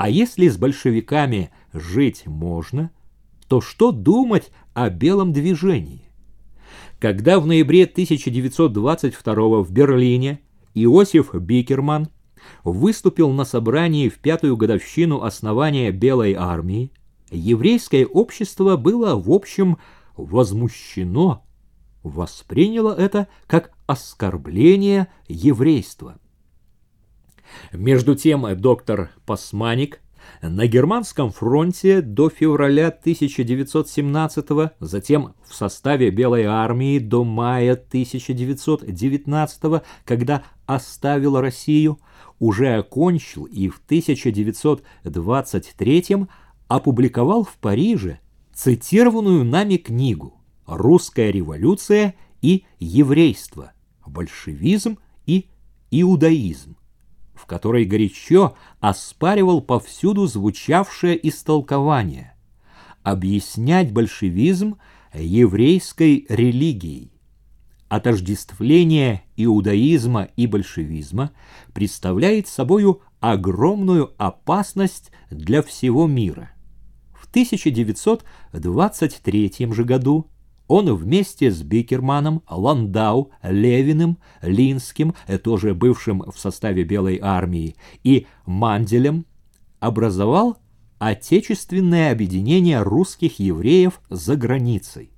А если с большевиками жить можно, то что думать о белом движении? Когда в ноябре 1922 в Берлине Иосиф Бикерман выступил на собрании в пятую годовщину основания Белой армии, еврейское общество было, в общем, возмущено, восприняло это как оскорбление еврейства. Между тем доктор Пасманик на германском фронте до февраля 1917 затем в составе Белой армии до мая 1919 когда оставил Россию, уже окончил и в 1923 опубликовал в Париже цитированную нами книгу «Русская революция и еврейство. Большевизм и иудаизм», в которой горячо оспаривал повсюду звучавшее истолкование объяснять большевизм еврейской религией. Отождествление иудаизма и большевизма представляет собою огромную опасность для всего мира. В 1923 же году он вместе с Бикерманом, Ландау, Левиным, Линским, э, тоже бывшим в составе Белой армии, и Манделем образовал Отечественное объединение русских евреев за границей.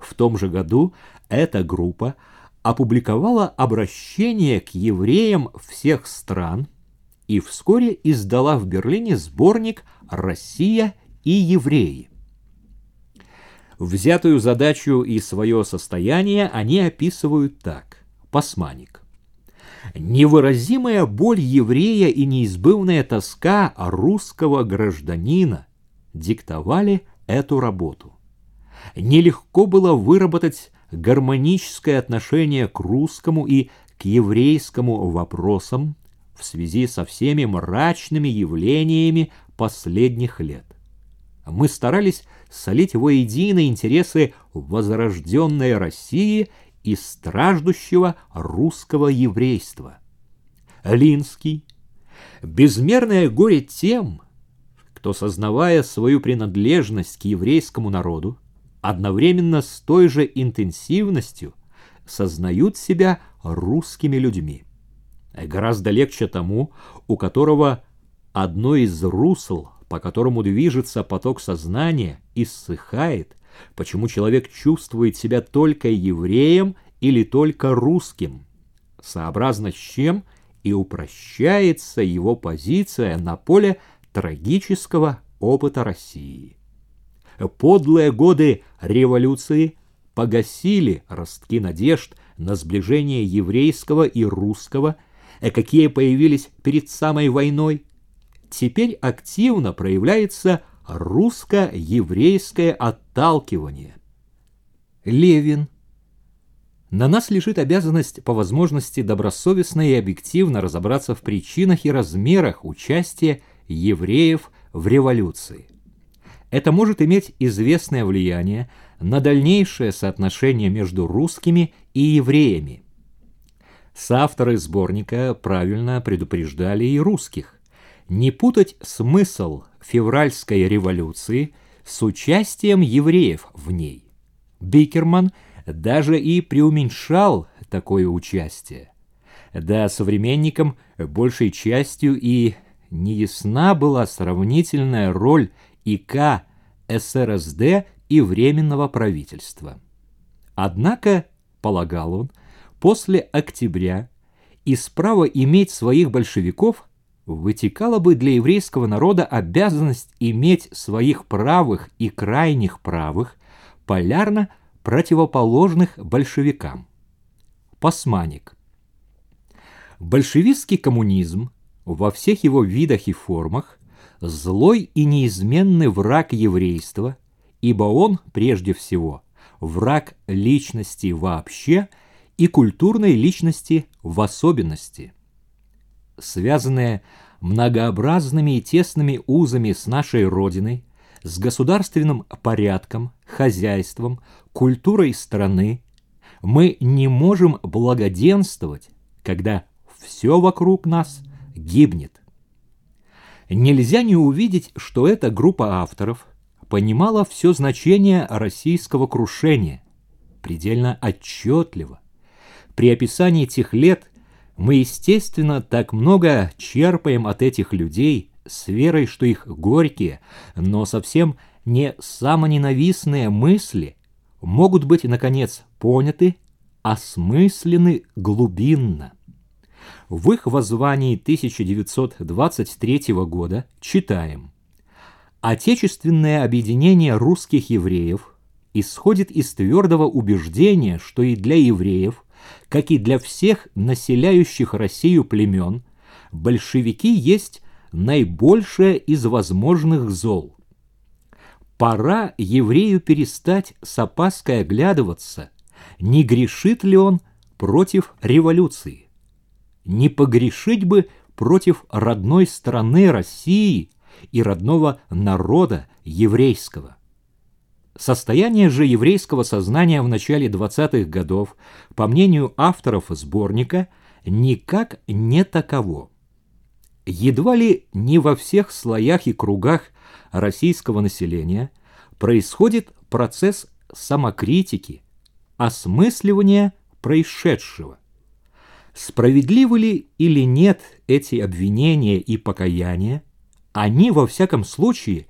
В том же году эта группа опубликовала обращение к евреям всех стран и вскоре издала в Берлине сборник «Россия и евреи». Взятую задачу и свое состояние они описывают так. Пасманик. Невыразимая боль еврея и неизбывная тоска русского гражданина диктовали эту работу. Нелегко было выработать гармоническое отношение к русскому и к еврейскому вопросам в связи со всеми мрачными явлениями последних лет. Мы старались солить воедино интересы возрожденной России и страждущего русского еврейства. Линский, безмерное горе тем, кто, сознавая свою принадлежность к еврейскому народу, одновременно с той же интенсивностью сознают себя русскими людьми. Гораздо легче тому, у которого одно из русл по которому движется поток сознания, иссыхает, почему человек чувствует себя только евреем или только русским, сообразно с чем и упрощается его позиция на поле трагического опыта России. Подлые годы революции погасили ростки надежд на сближение еврейского и русского, какие появились перед самой войной, теперь активно проявляется русско-еврейское отталкивание. Левин. На нас лежит обязанность по возможности добросовестно и объективно разобраться в причинах и размерах участия евреев в революции. Это может иметь известное влияние на дальнейшее соотношение между русскими и евреями. Соавторы сборника правильно предупреждали и русских не путать смысл февральской революции с участием евреев в ней. Бикерман даже и преуменьшал такое участие. Да, современникам большей частью и неясна была сравнительная роль ИК СРСД и Временного правительства. Однако, полагал он, после октября из права иметь своих большевиков вытекала бы для еврейского народа обязанность иметь своих правых и крайних правых полярно противоположных большевикам. Пасманик. Большевистский коммунизм во всех его видах и формах злой и неизменный враг еврейства, ибо он, прежде всего, враг личности вообще и культурной личности в особенности – связанные многообразными и тесными узами с нашей Родиной, с государственным порядком, хозяйством, культурой страны, мы не можем благоденствовать, когда все вокруг нас гибнет. нельзя не увидеть, что эта группа авторов понимала все значение российского крушения предельно отчетливо. При описании тех лет мы, естественно, так много черпаем от этих людей с верой, что их горькие, но совсем не самоненавистные мысли могут быть, наконец, поняты, осмыслены глубинно. В их воззвании 1923 года читаем «Отечественное объединение русских евреев исходит из твердого убеждения, что и для евреев, как и для всех населяющих Россию племен, большевики есть наибольшее из возможных зол. Пора еврею перестать с опаской оглядываться, не грешит ли он против революции не погрешить бы против родной страны России и родного народа еврейского. Состояние же еврейского сознания в начале 20-х годов, по мнению авторов сборника, никак не таково. Едва ли не во всех слоях и кругах российского населения происходит процесс самокритики, осмысливания происшедшего – Справедливы ли или нет эти обвинения и покаяния, они во всяком случае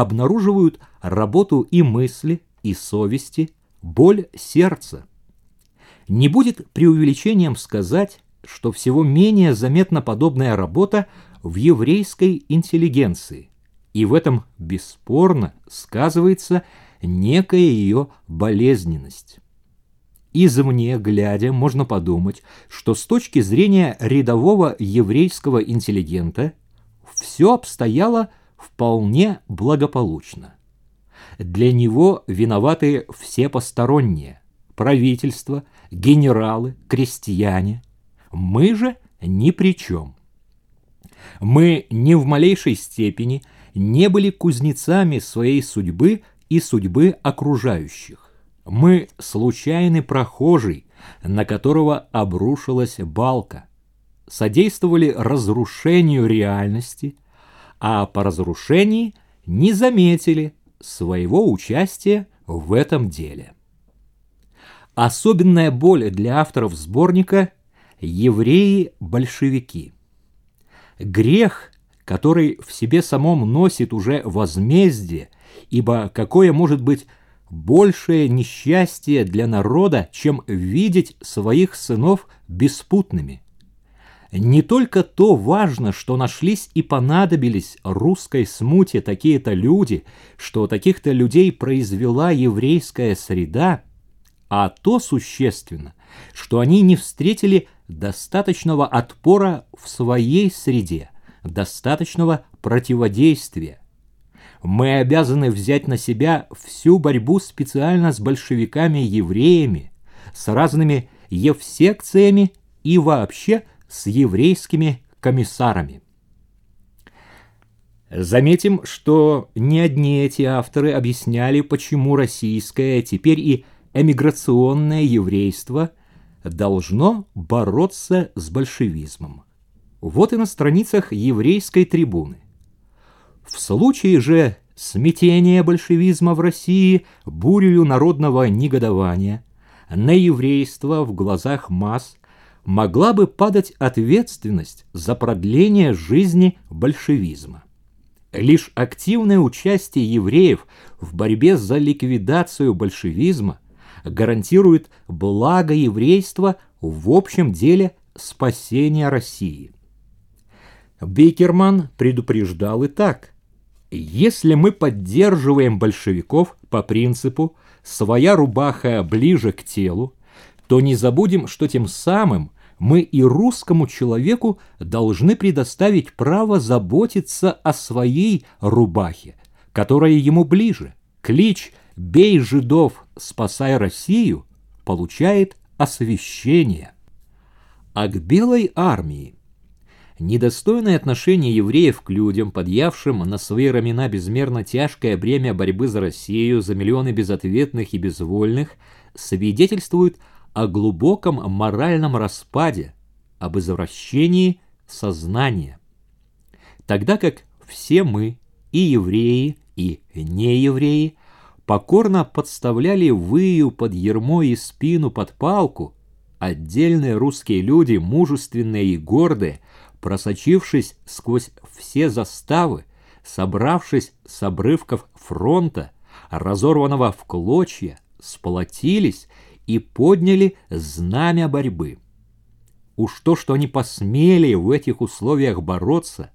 обнаруживают работу и мысли, и совести, боль сердца. Не будет преувеличением сказать, что всего менее заметна подобная работа в еврейской интеллигенции, и в этом бесспорно сказывается некая ее болезненность. Извне глядя, можно подумать, что с точки зрения рядового еврейского интеллигента все обстояло вполне благополучно. Для него виноваты все посторонние – правительство, генералы, крестьяне. Мы же ни при чем. Мы ни в малейшей степени не были кузнецами своей судьбы и судьбы окружающих. Мы случайный прохожий, на которого обрушилась балка. Содействовали разрушению реальности, а по разрушении не заметили своего участия в этом деле. Особенная боль для авторов сборника – евреи-большевики. Грех, который в себе самом носит уже возмездие, ибо какое может быть большее несчастье для народа, чем видеть своих сынов беспутными. Не только то важно, что нашлись и понадобились русской смуте такие-то люди, что таких-то людей произвела еврейская среда, а то существенно, что они не встретили достаточного отпора в своей среде, достаточного противодействия, мы обязаны взять на себя всю борьбу специально с большевиками-евреями, с разными евсекциями и вообще с еврейскими комиссарами. Заметим, что не одни эти авторы объясняли, почему российское, теперь и эмиграционное еврейство должно бороться с большевизмом. Вот и на страницах еврейской трибуны. В случае же смятения большевизма в России бурею народного негодования на еврейство в глазах масс могла бы падать ответственность за продление жизни большевизма. Лишь активное участие евреев в борьбе за ликвидацию большевизма гарантирует благо еврейства в общем деле спасения России. Бейкерман предупреждал и так – если мы поддерживаем большевиков по принципу «своя рубаха ближе к телу», то не забудем, что тем самым мы и русскому человеку должны предоставить право заботиться о своей рубахе, которая ему ближе. Клич «Бей жидов, спасай Россию» получает освящение. А к белой армии Недостойное отношение евреев к людям, подъявшим на свои рамена безмерно тяжкое бремя борьбы за Россию, за миллионы безответных и безвольных, свидетельствует о глубоком моральном распаде, об извращении сознания. Тогда как все мы, и евреи, и неевреи, покорно подставляли выю под ермо и спину под палку, отдельные русские люди, мужественные и гордые, просочившись сквозь все заставы, собравшись с обрывков фронта, разорванного в клочья, сплотились и подняли знамя борьбы. Уж то, что они посмели в этих условиях бороться,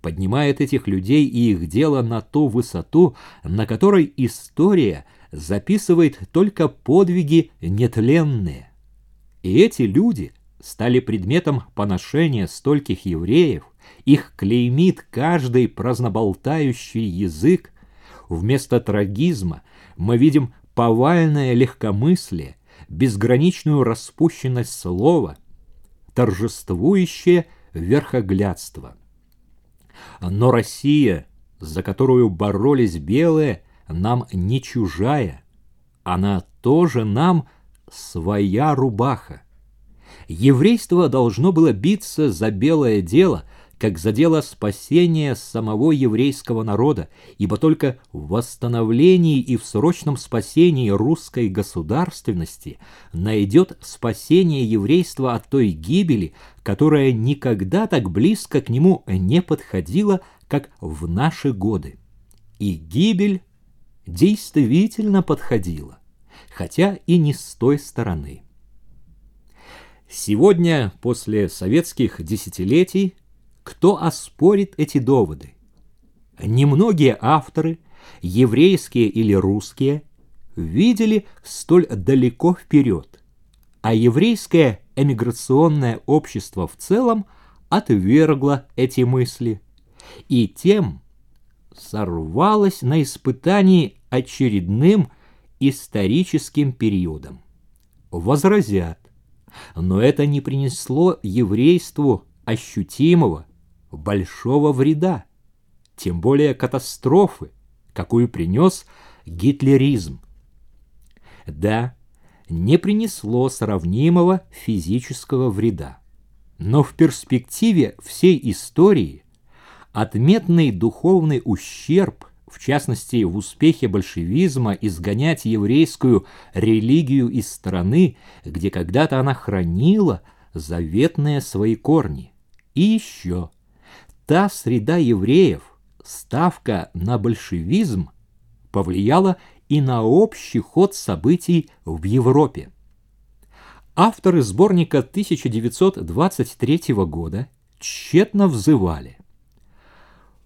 поднимает этих людей и их дело на ту высоту, на которой история записывает только подвиги нетленные. И эти люди стали предметом поношения стольких евреев, их клеймит каждый праздноболтающий язык. Вместо трагизма мы видим повальное легкомыслие, безграничную распущенность слова, торжествующее верхоглядство. Но Россия, за которую боролись белые, нам не чужая, она тоже нам своя рубаха. Еврейство должно было биться за белое дело, как за дело спасения самого еврейского народа, ибо только в восстановлении и в срочном спасении русской государственности найдет спасение еврейства от той гибели, которая никогда так близко к нему не подходила, как в наши годы. И гибель действительно подходила хотя и не с той стороны. Сегодня, после советских десятилетий, кто оспорит эти доводы? Немногие авторы, еврейские или русские, видели столь далеко вперед, а еврейское эмиграционное общество в целом отвергло эти мысли и тем сорвалось на испытании очередным историческим периодом. Возразят, но это не принесло еврейству ощутимого, большого вреда, тем более катастрофы, какую принес гитлеризм. Да, не принесло сравнимого физического вреда, но в перспективе всей истории отметный духовный ущерб – в частности в успехе большевизма изгонять еврейскую религию из страны, где когда-то она хранила заветные свои корни. И еще, та среда евреев, ставка на большевизм, повлияла и на общий ход событий в Европе. Авторы сборника 1923 года тщетно взывали –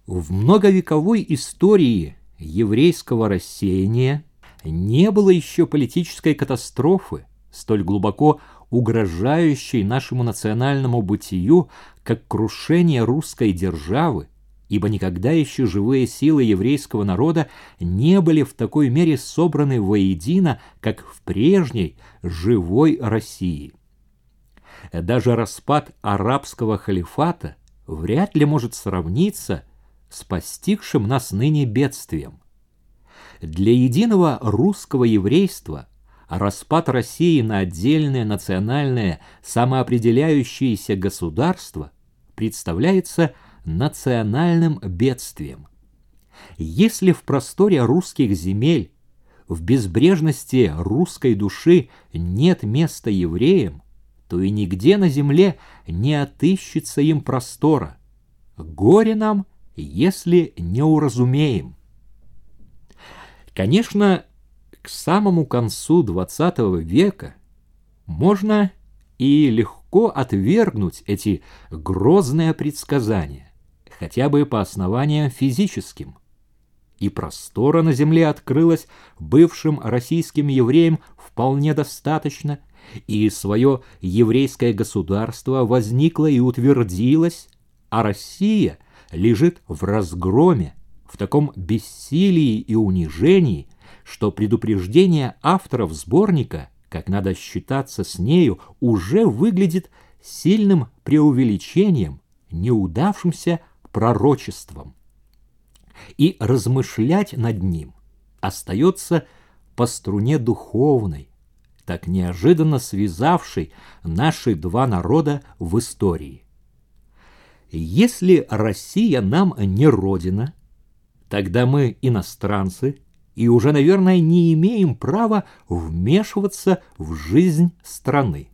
в многовековой истории еврейского рассеяния не было еще политической катастрофы, столь глубоко угрожающей нашему национальному бытию, как крушение русской державы, ибо никогда еще живые силы еврейского народа не были в такой мере собраны воедино, как в прежней живой России. Даже распад арабского халифата вряд ли может сравниться с постигшим нас ныне бедствием. Для единого русского еврейства распад России на отдельное национальное самоопределяющееся государство представляется национальным бедствием. Если в просторе русских земель, в безбрежности русской души нет места евреям, то и нигде на земле не отыщется им простора. Горе нам – если не уразумеем. Конечно, к самому концу XX века можно и легко отвергнуть эти грозные предсказания, хотя бы по основаниям физическим. И простора на земле открылась бывшим российским евреям вполне достаточно, и свое еврейское государство возникло и утвердилось, а Россия – лежит в разгроме, в таком бессилии и унижении, что предупреждение авторов сборника, как надо считаться с нею, уже выглядит сильным преувеличением, неудавшимся пророчеством. И размышлять над ним остается по струне духовной, так неожиданно связавшей наши два народа в истории. Если Россия нам не родина, тогда мы иностранцы и уже, наверное, не имеем права вмешиваться в жизнь страны.